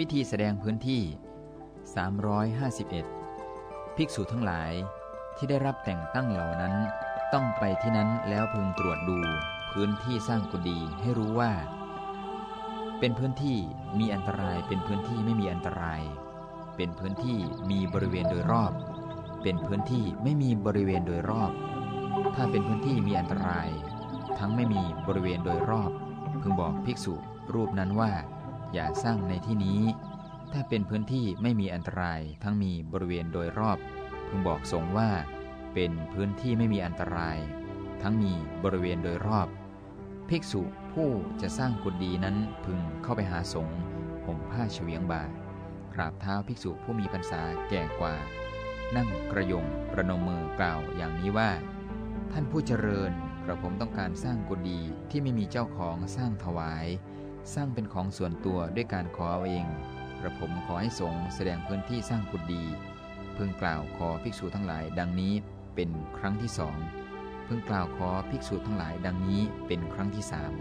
วิธีแสดงพื้นที่ 351 ภิกษุทั้งหลายที่ได้รับแต่งตั้งเหล่านั้น ต้องไปที่นั้นแล้วพึงตรวจดู พื้นที่สร้างกุฏิให้รู้ว่า เป็นพื้นที่มีอันตรายเป็นพื้นที่ไม่มีอันตราย เป็นพื้นที่มีบริเวณโดยรอบ เป็นพื้นที่ไม่มีบริเวณโดยรอบ ถ้าเป็นพื้นที่มีอันตราย ทั้งไม่มีบริเวณโดยรอบ พึงบอกภิกษุรูปนั้นว่า อย่าสร้างในที่นี้ ถ้าเป็นพื้นที่ไม่มีอันตรายทั้งมีบริเวณโดยรอบ พึงบอกสงฆ์ว่า เป็นพื้นที่ไม่มีอันตราย ทั้งมีบริเวณโดยรอบ ภิกษุผู้จะสร้างกุฏินั้นพึงเข้าไปหาสงฆ์ห่มผ้าเฉวียงบ่ากราบเท้าภิกษุผู้มีพรรษาแก่กว่า นั่งกระยงประนมมือกล่าวอย่างนี้ว่า ท่านผู้เจริญกระผมต้องการสร้างกุฏิที่ไม่มีเจ้าของสร้างถวาย สร้างเป็นของส่วนตัวด้วยการขอเอาเอง กระผมขอให้สงฆ์แสดงพื้นที่สร้างกุฏิพึงกล่าวขอภิกษุทั้งหลายดังนี้เป็นครั้งที่สองพึงกล่าวขอภิกษุทั้งหลายดังนี้เป็นครั้งที่สาม